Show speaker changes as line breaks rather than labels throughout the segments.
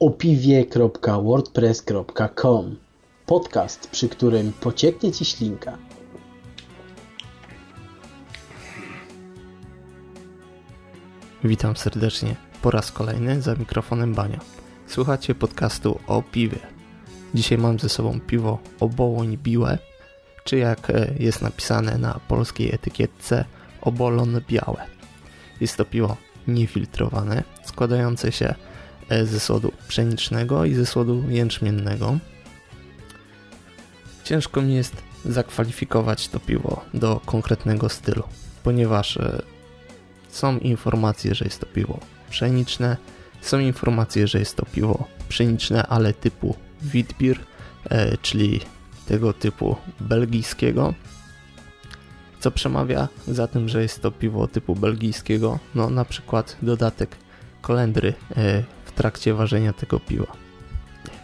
opiwie.wordpress.com Podcast, przy którym pocieknie Ci ślinka.
Witam serdecznie po raz kolejny za mikrofonem Bania. Słuchacie podcastu o piwie. Dzisiaj mam ze sobą piwo Obołoń Biłe, czy jak e, jest napisane na polskiej etykietce Obolon Białe. Jest to piwo niefiltrowane, składające się ze słodu pszenicznego i ze słodu jęczmiennego. Ciężko mi jest zakwalifikować to piwo do konkretnego stylu, ponieważ e, są informacje, że jest to piwo pszeniczne, są informacje, że jest to piwo pszeniczne, ale typu Witbier, e, czyli tego typu belgijskiego, co przemawia za tym, że jest to piwo typu belgijskiego, no na przykład dodatek kolendry e, w trakcie ważenia tego piwa.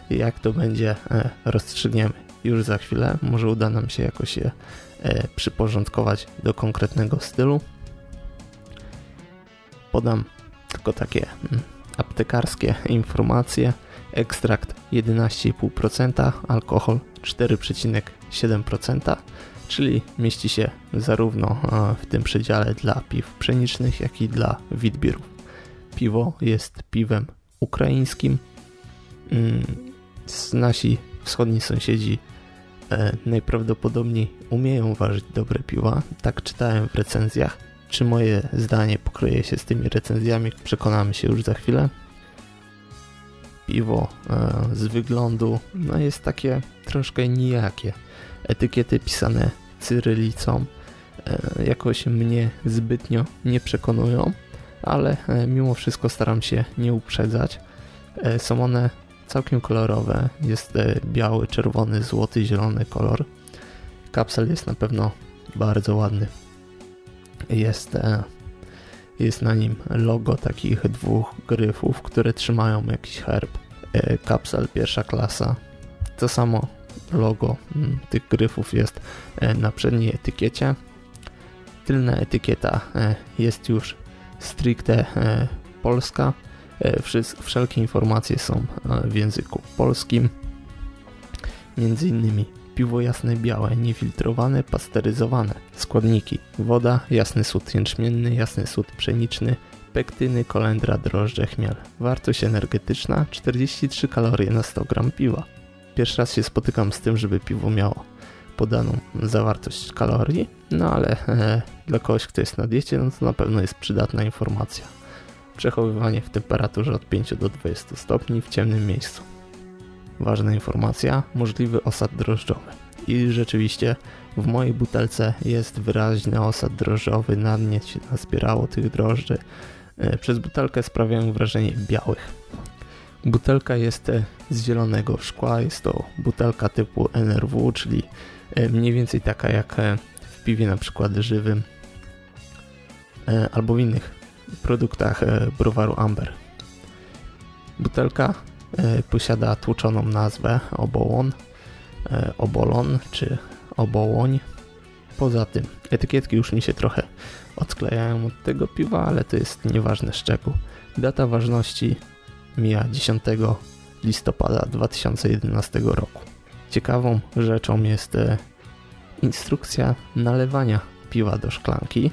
Jak to będzie, e, rozstrzygniemy już za chwilę. Może uda nam się jakoś je przyporządkować do konkretnego stylu. Podam tylko takie mm, aptekarskie informacje. Ekstrakt 11,5%, alkohol 4,7%, czyli mieści się zarówno w tym przedziale dla piw pszenicznych, jak i dla witbierów. Piwo jest piwem ukraińskim. Mm, nasi wschodni sąsiedzi e, najprawdopodobniej umieją ważyć dobre piwa, tak czytałem w recenzjach. Czy moje zdanie pokryje się z tymi recenzjami, przekonamy się już za chwilę. Piwo e, z wyglądu no jest takie troszkę nijakie. Etykiety pisane cyrylicą e, jakoś mnie zbytnio nie przekonują, ale e, mimo wszystko staram się nie uprzedzać. Są one całkiem kolorowe. Jest biały, czerwony, złoty, zielony kolor. Kapsel jest na pewno bardzo ładny. Jest, e, jest na nim logo takich dwóch gryfów, które trzymają jakiś herb. E, kapsel pierwsza klasa. To samo logo mm, tych gryfów jest e, na przedniej etykiecie. Tylna etykieta jest już stricte polska. Wszelkie informacje są w języku polskim. Między innymi piwo jasne białe, niefiltrowane, pasteryzowane. Składniki: woda, jasny sód jęczmienny, jasny sód pszeniczny, pektyny, kolendra, drożdże, chmiel. Wartość energetyczna 43 kalorie na 100 gram piwa. Pierwszy raz się spotykam z tym, żeby piwo miało podaną zawartość kalorii, no ale e, dla kogoś, kto jest na diecie, no to na pewno jest przydatna informacja. Przechowywanie w temperaturze od 5 do 20 stopni w ciemnym miejscu. Ważna informacja, możliwy osad drożdżowy. I rzeczywiście w mojej butelce jest wyraźny osad drożdżowy, na mnie się nazbierało tych drożdży. E, przez butelkę sprawiają wrażenie białych. Butelka jest e, z zielonego szkła, jest to butelka typu NRW, czyli mniej więcej taka jak w piwie na przykład żywym albo w innych produktach browaru Amber. Butelka E, posiada tłuczoną nazwę obołon, e, obolon czy obołoń. Poza tym etykietki już mi się trochę odklejają od tego piwa, ale to jest nieważny szczegół. Data ważności mija 10 listopada 2011 roku. Ciekawą rzeczą jest e, instrukcja nalewania piwa do szklanki.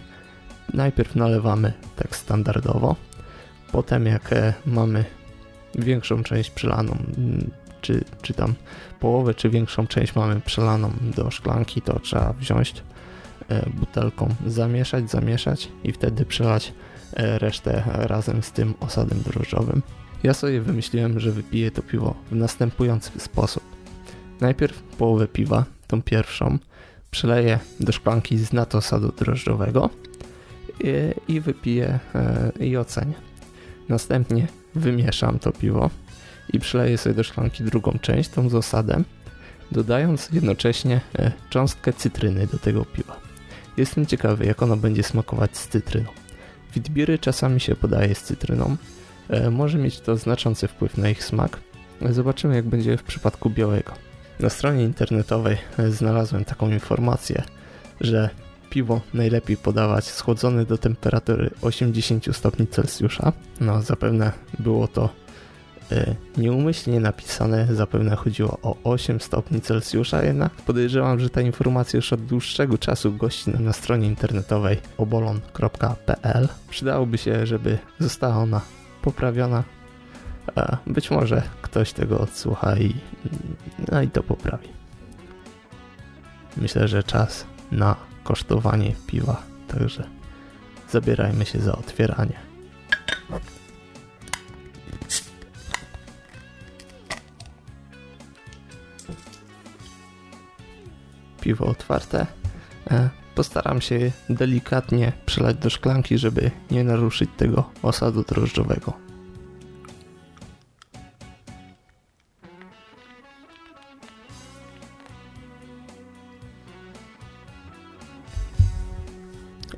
Najpierw nalewamy tak standardowo, potem jak mamy większą część przelaną, mm, czy, czy tam połowę, czy większą część mamy przelaną do szklanki, to trzeba wziąć e, butelką, zamieszać, zamieszać i wtedy przelać e, resztę razem z tym osadem drożdżowym. Ja sobie wymyśliłem, że wypiję to piwo w następujący sposób. Najpierw połowę piwa, tą pierwszą, przeleję do szklanki z natosadu drożdżowego i, i wypiję e, i ocenię. Następnie wymieszam to piwo i przeleję sobie do szklanki drugą część, tą z osadem, dodając jednocześnie e, cząstkę cytryny do tego piwa. Jestem ciekawy, jak ono będzie smakować z cytryną. Witbiry czasami się podaje z cytryną. E, może mieć to znaczący wpływ na ich smak. Zobaczymy, jak będzie w przypadku białego. Na stronie internetowej znalazłem taką informację, że piwo najlepiej podawać schłodzone do temperatury 80 stopni Celsjusza. No zapewne było to e, nieumyślnie napisane, zapewne chodziło o 8 stopni Celsjusza, jednak podejrzewam, że ta informacja już od dłuższego czasu gości na stronie internetowej obolon.pl. Przydałoby się, żeby została ona poprawiona. Być może ktoś tego odsłucha i, no i to poprawi. Myślę, że czas na kosztowanie piwa, także zabierajmy się za otwieranie. Piwo otwarte. E, postaram się delikatnie przelać do szklanki, żeby nie naruszyć tego osadu drożdżowego.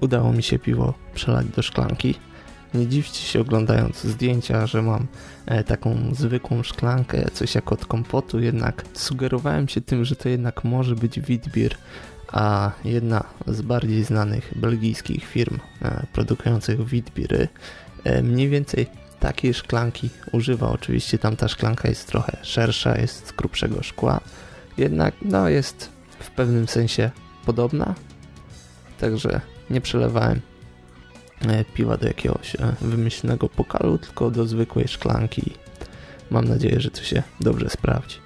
Udało mi się piwo przelać do szklanki. Nie dziwcie się oglądając zdjęcia, że mam e, taką zwykłą szklankę, coś jak od kompotu, jednak sugerowałem się tym, że to jednak może być Witbier, a jedna z bardziej znanych belgijskich firm e, produkujących Witbiery e, mniej więcej takiej szklanki używa. Oczywiście tam ta szklanka jest trochę szersza, jest z grubszego szkła, jednak no jest w pewnym sensie podobna, także nie przelewałem e, piwa do jakiegoś e, wymyślnego pokalu, tylko do zwykłej szklanki. Mam nadzieję, że to się dobrze sprawdzi.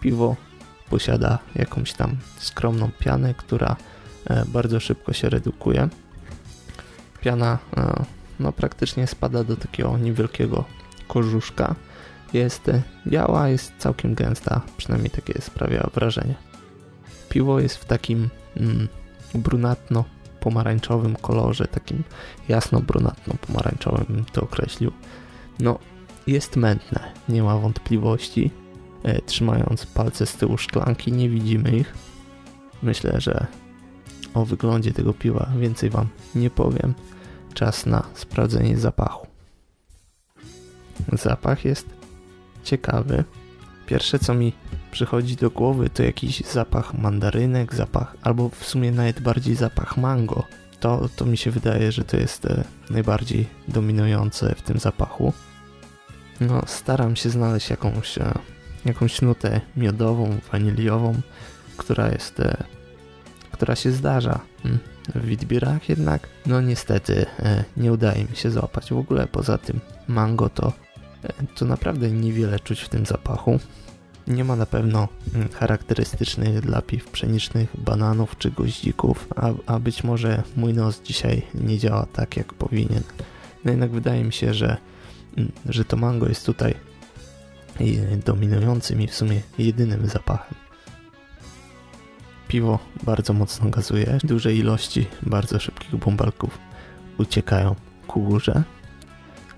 Piwo posiada jakąś tam skromną pianę, która e, bardzo szybko się redukuje. Piana no, praktycznie spada do takiego niewielkiego korzuszka. Jest biała, jest całkiem gęsta, przynajmniej takie sprawia wrażenie. Piwo jest w takim mm, brunatno pomarańczowym kolorze, takim jasno-brunatno-pomarańczowym to określił. No, jest mętne, nie ma wątpliwości. E, trzymając palce z tyłu szklanki, nie widzimy ich. Myślę, że o wyglądzie tego piwa więcej Wam nie powiem. Czas na sprawdzenie zapachu. Zapach jest ciekawy. Pierwsze co mi przychodzi do głowy to jakiś zapach mandarynek, zapach albo w sumie nawet bardziej zapach mango. To, to mi się wydaje, że to jest e, najbardziej dominujące w tym zapachu. No, staram się znaleźć jakąś, e, jakąś nutę miodową, waniliową, która jest, e, która się zdarza hmm, w Witbierach, jednak no niestety nie udaje mi się złapać. W ogóle poza tym mango to, to naprawdę niewiele czuć w tym zapachu. Nie ma na pewno mm, charakterystycznych dla piw pszenicznych bananów czy goździków, a, a być może mój nos dzisiaj nie działa tak jak powinien. No jednak wydaje mi się, że, mm, że to mango jest tutaj dominującym i w sumie jedynym zapachem. Piwo bardzo mocno gazuje, duże ilości bardzo szybkich bąbelków uciekają ku górze.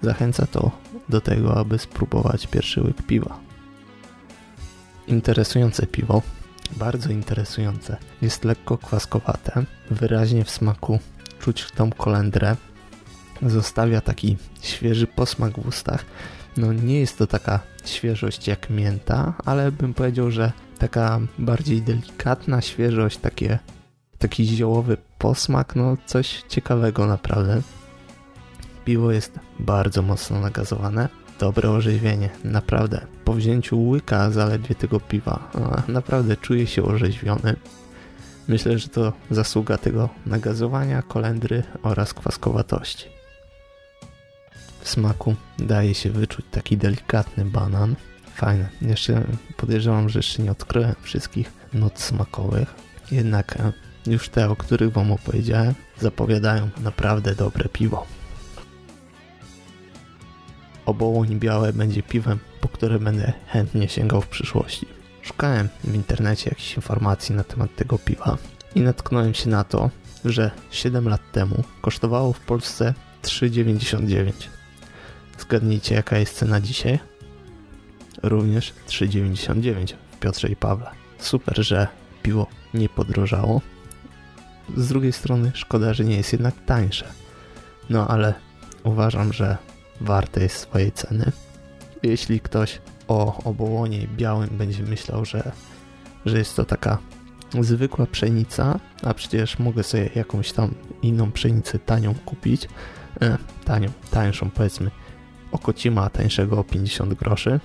Zachęca to do tego, aby spróbować pierwszy łyk piwa. Interesujące piwo, bardzo interesujące. Jest lekko kwaskowate, wyraźnie w smaku czuć tą kolendrę. Zostawia taki świeży posmak w ustach. No nie jest to taka świeżość jak mięta, ale bym powiedział, że taka bardziej delikatna świeżość, takie, taki ziołowy posmak, no coś ciekawego naprawdę. Piwo jest bardzo mocno nagazowane dobre orzeźwienie, naprawdę. Po wzięciu łyka zaledwie tego piwa, naprawdę czuję się orzeźwiony. Myślę, że to zasługa tego nagazowania, kolendry oraz kwaskowatości. W smaku daje się wyczuć taki delikatny banan. Fajne. Jeszcze podejrzewam, że jeszcze nie odkryłem wszystkich nut smakowych. Jednak już te, o których Wam opowiedziałem, zapowiadają naprawdę dobre piwo. Obołoń białe będzie piwem, po które będę chętnie sięgał w przyszłości. Szukałem w internecie jakichś informacji na temat tego piwa i natknąłem się na to, że 7 lat temu kosztowało w Polsce 3,99. Zgadnijcie jaka jest cena dzisiaj? Również 3,99 w Piotrze i Pawle. Super, że piwo nie podrożało. Z drugiej strony szkoda, że nie jest jednak tańsze. No ale uważam, że warte jest swojej ceny. Jeśli ktoś o obołonie białym będzie myślał, że, że jest to taka zwykła pszenica, a przecież mogę sobie jakąś tam inną pszenicę tanią kupić, e, tanią, tańszą powiedzmy Okocima tańszego o 50 groszy,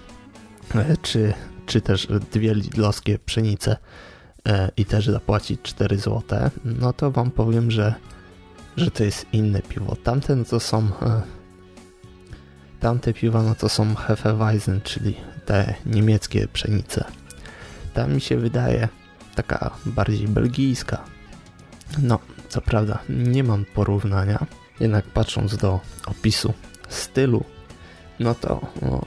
e, czy, czy też dwie lidlowskie pszenice e, i też zapłacić 4 zł, no to wam powiem, że, że to jest inne piwo. Tamte no to są tamte piwa no to są Hefeweizen, czyli te niemieckie pszenice. Ta mi się wydaje taka bardziej belgijska. No, co prawda nie mam porównania, jednak patrząc do opisu stylu, no to no,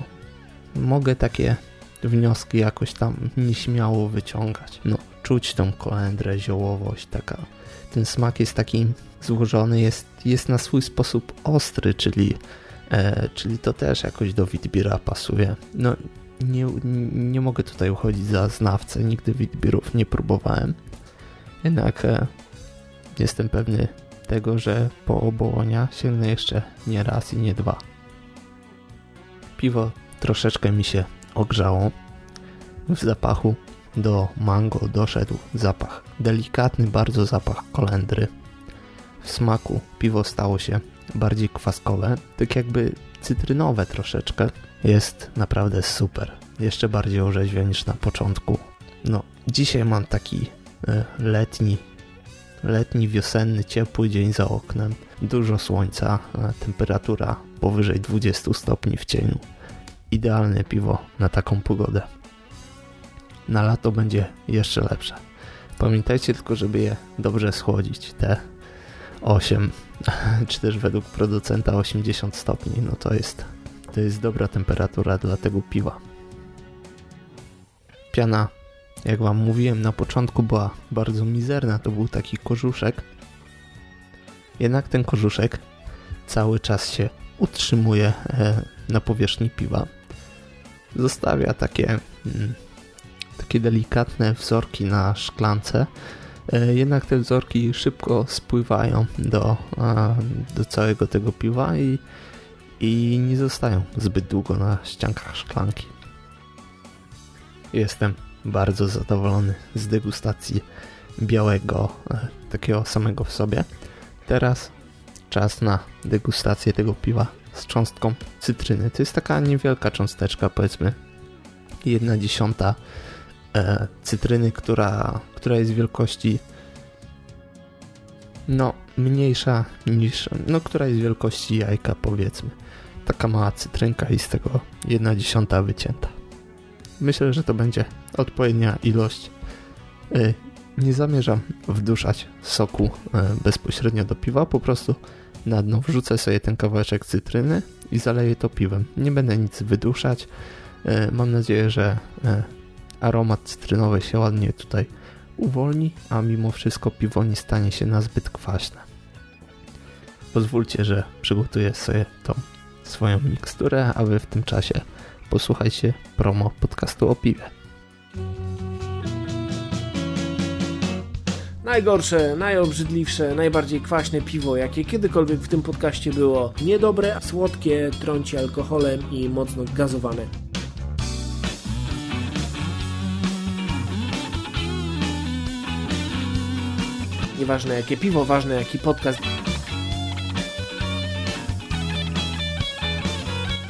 mogę takie wnioski jakoś tam nieśmiało wyciągać. No, czuć tą kolendrę, ziołowość, taka. Ten smak jest taki złożony, jest, jest na swój sposób ostry, czyli, e, czyli to też jakoś do Witbira pasuje. No, nie, nie mogę tutaj uchodzić za znawcę, nigdy Witbirów nie próbowałem. Jednak e, jestem pewny tego, że po obołonia sięgnę jeszcze nie raz i nie dwa. Piwo troszeczkę mi się ogrzało. W zapachu do mango doszedł zapach. Delikatny bardzo zapach kolendry. W smaku piwo stało się bardziej kwaskowe, tak jakby cytrynowe troszeczkę. Jest naprawdę super. Jeszcze bardziej orzeźwia niż na początku. No, dzisiaj mam taki e, letni letni, wiosenny, ciepły dzień za oknem, dużo słońca, temperatura powyżej 20 stopni w cieniu. Idealne piwo na taką pogodę. Na lato będzie jeszcze lepsze. Pamiętajcie tylko, żeby je dobrze schłodzić. Te 8, czy też według producenta 80 stopni, no to jest, to jest dobra temperatura dla tego piwa. Piana jak wam mówiłem na początku była bardzo mizerna, to był taki korzuszek. Jednak ten korzuszek cały czas się utrzymuje e, na powierzchni piwa. Zostawia takie, mm, takie delikatne wzorki na szklance, jednak te wzorki szybko spływają do, do całego tego piwa i, i nie zostają zbyt długo na ściankach szklanki. Jestem bardzo zadowolony z degustacji białego, e, takiego samego w sobie. Teraz czas na degustację tego piwa z cząstką cytryny. To jest taka niewielka cząsteczka, powiedzmy jedna dziesiąta e, cytryny, która, która jest wielkości no mniejsza niż, no która jest wielkości jajka powiedzmy. Taka mała cytrynka i z tego jedna dziesiąta wycięta. Myślę, że to będzie odpowiednia ilość. Y, nie zamierzam wduszać soku y, bezpośrednio do piwa, po prostu na dno wrzucę sobie ten kawałeczek cytryny i zaleję to piwem. Nie będę nic wyduszać. Y, mam nadzieję, że aromat cytrynowy się ładnie tutaj uwolni, a mimo wszystko piwo nie stanie się nazbyt kwaśne. Pozwólcie, że przygotuję sobie tą swoją miksturę, a wy w tym czasie posłuchajcie promo podcastu o piwie.
Najgorsze, najobrzydliwsze, najbardziej kwaśne piwo, jakie kiedykolwiek w tym podcaście było. Niedobre, słodkie, trąci alkoholem i mocno gazowane. Nieważne jakie piwo, ważne jaki podcast.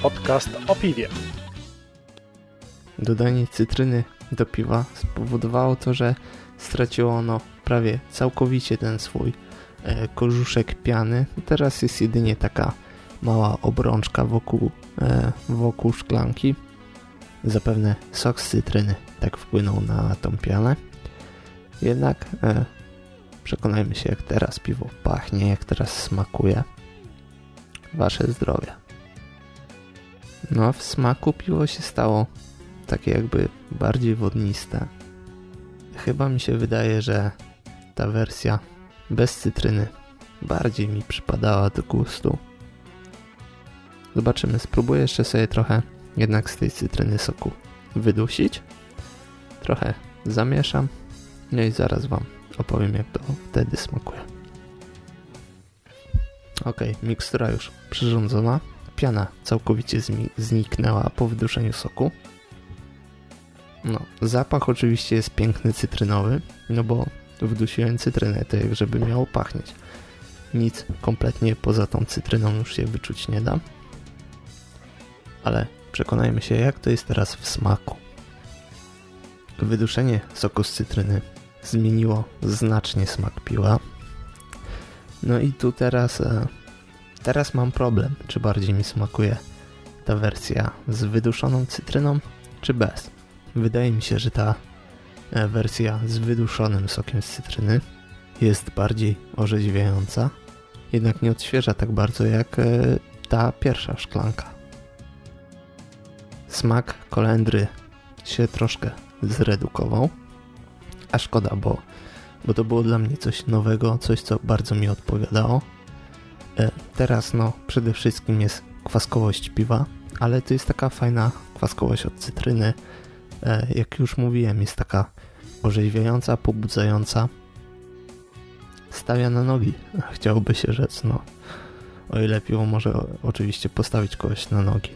Podcast o piwie.
Dodanie cytryny do piwa spowodowało to, że straciło ono prawie całkowicie ten swój e, korzuszek piany. Teraz jest jedynie taka mała obrączka wokół, e, wokół szklanki. Zapewne sok z cytryny tak wpłynął na tą pianę. Jednak e, przekonajmy się jak teraz piwo pachnie, jak teraz smakuje. Wasze zdrowie. No w smaku piwo się stało takie jakby bardziej wodniste. Chyba mi się wydaje, że ta wersja bez cytryny bardziej mi przypadała do gustu. Zobaczymy, spróbuję jeszcze sobie trochę jednak z tej cytryny soku wydusić. Trochę zamieszam. No i zaraz Wam opowiem jak to wtedy smakuje. Ok, mikstura już przyrządzona. Piana całkowicie zniknęła po wyduszeniu soku. No, zapach oczywiście jest piękny cytrynowy, no bo wdusiłem cytrynę, to jak żeby miało pachnieć. Nic kompletnie poza tą cytryną już się wyczuć nie da. ale przekonajmy się, jak to jest teraz w smaku. Wyduszenie soku z cytryny zmieniło znacznie smak piła. No i tu teraz, e, teraz mam problem, czy bardziej mi smakuje ta wersja z wyduszoną cytryną, czy bez. Wydaje mi się, że ta e, wersja z wyduszonym sokiem z cytryny jest bardziej orzeźwiająca, jednak nie odświeża tak bardzo jak e, ta pierwsza szklanka. Smak kolendry się troszkę zredukował, a szkoda, bo, bo to było dla mnie coś nowego, coś co bardzo mi odpowiadało. E, teraz no przede wszystkim jest kwaskowość piwa, ale to jest taka fajna kwaskowość od cytryny. E, jak już mówiłem, jest taka orzeźwiająca, pobudzająca. Stawia na nogi, chciałoby się rzec, no. O ile piwo może oczywiście postawić kogoś na nogi.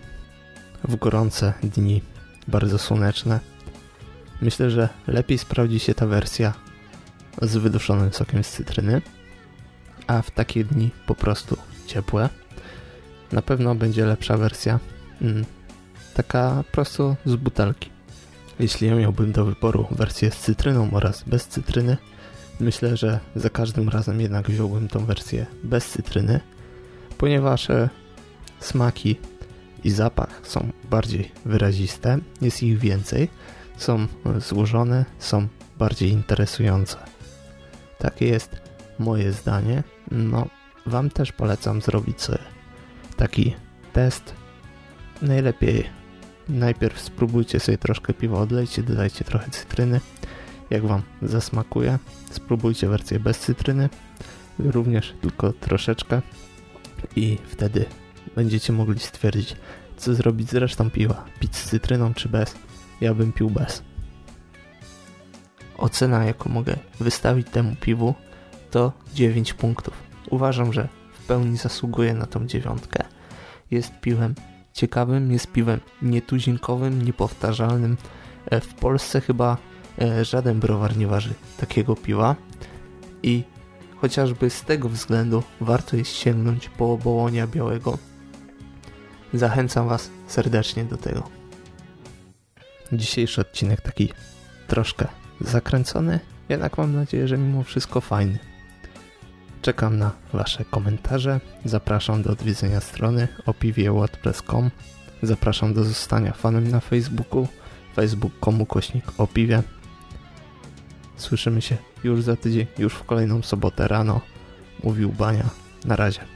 W gorące dni, bardzo słoneczne. Myślę, że lepiej sprawdzi się ta wersja z wyduszonym sokiem z cytryny, a w takie dni po prostu ciepłe. Na pewno będzie lepsza wersja mm, taka prosto z butelki. Jeśli ja miałbym do wyboru wersję z cytryną oraz bez cytryny, myślę, że za każdym razem jednak wziąłbym tą wersję bez cytryny, ponieważ e, smaki i zapach są bardziej wyraziste, jest ich więcej, są złożone, są bardziej interesujące. Takie jest moje zdanie. No, Wam też polecam zrobić sobie taki test. Najlepiej najpierw spróbujcie sobie troszkę piwa, odlejcie, dodajcie trochę cytryny. Jak Wam zasmakuje, spróbujcie wersję bez cytryny, również tylko troszeczkę i wtedy będziecie mogli stwierdzić, co zrobić z resztą piwa, pić z cytryną czy bez. Ja bym pił bez. Ocena, jaką mogę wystawić temu piwu, to 9 punktów. Uważam, że w pełni zasługuje na tą dziewiątkę. Jest piwem ciekawym, jest piwem nietuzinkowym, niepowtarzalnym. E, w Polsce chyba e, żaden browar nie waży takiego piwa i chociażby z tego względu warto jest sięgnąć po obołonia białego. Zachęcam Was serdecznie do tego. Dzisiejszy odcinek taki troszkę zakręcony, jednak mam nadzieję, że mimo wszystko fajny. Czekam na Wasze komentarze. Zapraszam do odwiedzenia strony opiwie.wordpress.com. Zapraszam do zostania fanem na Facebooku facebook.com kośnik opiwie. Słyszymy się już za tydzień, już w kolejną sobotę rano. Mówił Bania. Na razie.